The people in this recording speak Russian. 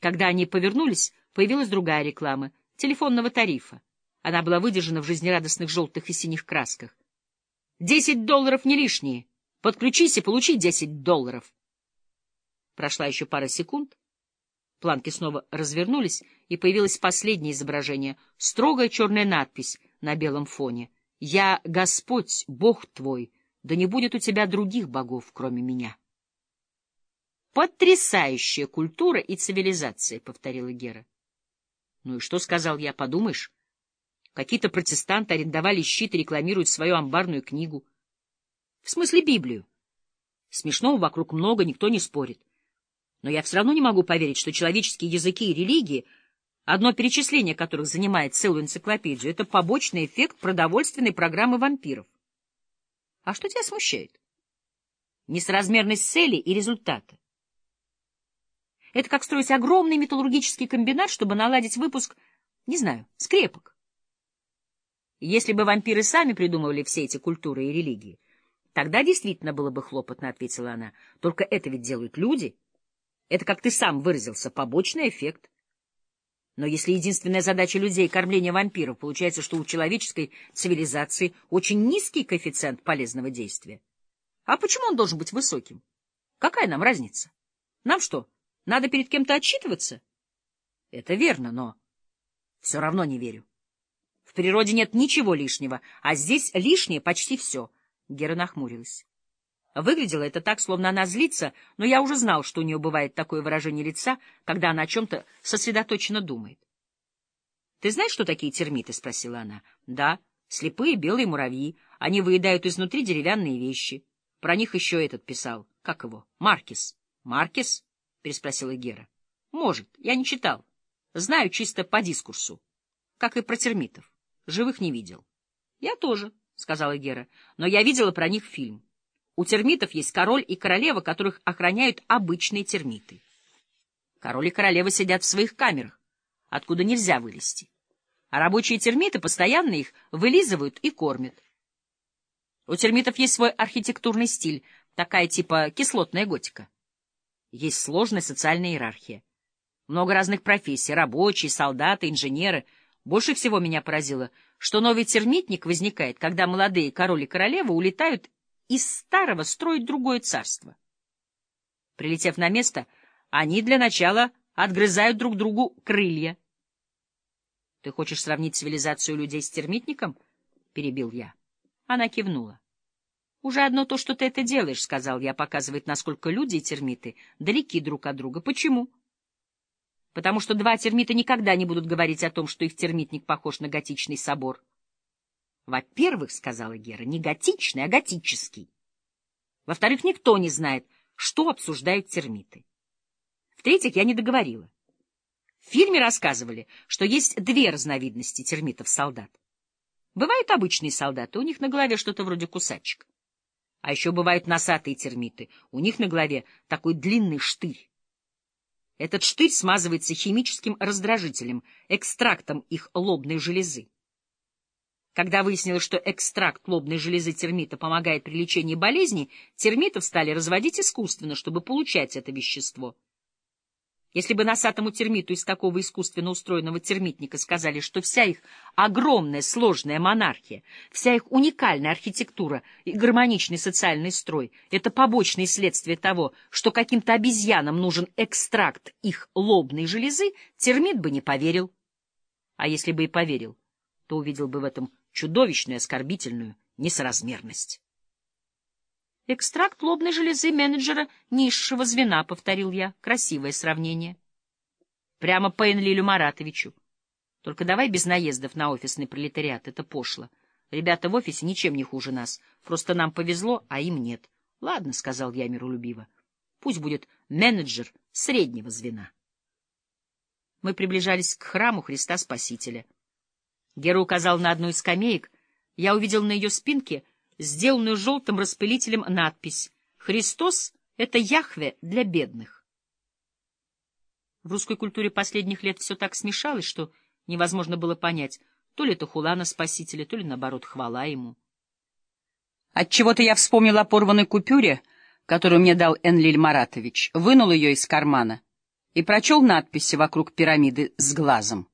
Когда они повернулись, появилась другая реклама — телефонного тарифа. Она была выдержана в жизнерадостных желтых и синих красках. «Десять долларов не лишние! Подключись и получи десять долларов!» Прошла еще пара секунд. Планки снова развернулись, и появилось последнее изображение — строгая черная надпись на белом фоне. «Я Господь, Бог твой, да не будет у тебя других богов, кроме меня». «Потрясающая культура и цивилизация», — повторила Гера. «Ну и что?» — сказал я. «Подумаешь, какие-то протестанты арендовали щит и рекламируют свою амбарную книгу. В смысле Библию. Смешного вокруг много, никто не спорит. Но я все равно не могу поверить, что человеческие языки и религии, одно перечисление которых занимает целую энциклопедию, это побочный эффект продовольственной программы вампиров. А что тебя смущает? Несоразмерность цели и результата. Это как строить огромный металлургический комбинат, чтобы наладить выпуск, не знаю, скрепок. Если бы вампиры сами придумывали все эти культуры и религии, тогда действительно было бы хлопотно, — ответила она. Только это ведь делают люди — это, как ты сам выразился, побочный эффект. Но если единственная задача людей — кормление вампиров, получается, что у человеческой цивилизации очень низкий коэффициент полезного действия. А почему он должен быть высоким? Какая нам разница? Нам что, надо перед кем-то отчитываться? Это верно, но все равно не верю. В природе нет ничего лишнего, а здесь лишнее почти все. Гера нахмурилась. Выглядело это так, словно она злится, но я уже знал, что у нее бывает такое выражение лица, когда она о чем-то сосредоточенно думает. — Ты знаешь, что такие термиты? — спросила она. — Да, слепые белые муравьи. Они выедают изнутри деревянные вещи. Про них еще этот писал. Как его? Маркис. — Маркис? — переспросила Гера. — Может, я не читал. Знаю чисто по дискурсу. Как и про термитов. Живых не видел. — Я тоже, — сказала Гера. — Но я видела про них фильм. У термитов есть король и королева, которых охраняют обычные термиты. Король и королева сидят в своих камерах, откуда нельзя вылезти. А рабочие термиты постоянно их вылизывают и кормят. У термитов есть свой архитектурный стиль, такая типа кислотная готика. Есть сложная социальная иерархия. Много разных профессий — рабочие, солдаты, инженеры. Больше всего меня поразило, что новый термитник возникает, когда молодые король и королева улетают из старого строить другое царство. Прилетев на место, они для начала отгрызают друг другу крылья. — Ты хочешь сравнить цивилизацию людей с термитником? — перебил я. Она кивнула. — Уже одно то, что ты это делаешь, — сказал я, — показывает, насколько люди и термиты далеки друг от друга. Почему? — Потому что два термита никогда не будут говорить о том, что их термитник похож на готичный собор. — во-первых, — сказала Гера, — не готичный, а готический. Во-вторых, никто не знает, что обсуждают термиты. В-третьих, я не договорила. В фильме рассказывали, что есть две разновидности термитов-солдат. Бывают обычные солдаты, у них на голове что-то вроде кусачек. А еще бывают носатые термиты, у них на голове такой длинный штырь. Этот штырь смазывается химическим раздражителем, экстрактом их лобной железы. Когда выяснилось, что экстракт лобной железы термита помогает при лечении болезней, термитов стали разводить искусственно, чтобы получать это вещество. Если бы носатому термиту из такого искусственно устроенного термитника сказали, что вся их огромная сложная монархия, вся их уникальная архитектура и гармоничный социальный строй — это побочные следствия того, что каким-то обезьянам нужен экстракт их лобной железы, термит бы не поверил. А если бы и поверил, то увидел бы в этом чудовищную оскорбительную несоразмерность. «Экстракт лобной железы менеджера низшего звена», — повторил я. Красивое сравнение. Прямо по Энлилю Маратовичу. Только давай без наездов на офисный пролетариат, это пошло. Ребята в офисе ничем не хуже нас. Просто нам повезло, а им нет. Ладно, — сказал я миролюбиво. Пусть будет менеджер среднего звена. Мы приближались к храму Христа Спасителя — Гера указал на одну из скамеек. Я увидел на ее спинке сделанную желтым распылителем надпись «Христос — это Яхве для бедных». В русской культуре последних лет все так смешалось, что невозможно было понять, то ли это хула на Спасителя, то ли, наоборот, хвала ему. Отчего-то я вспомнил о порванной купюре, которую мне дал Энлиль Маратович, вынул ее из кармана и прочел надписи вокруг пирамиды с глазом.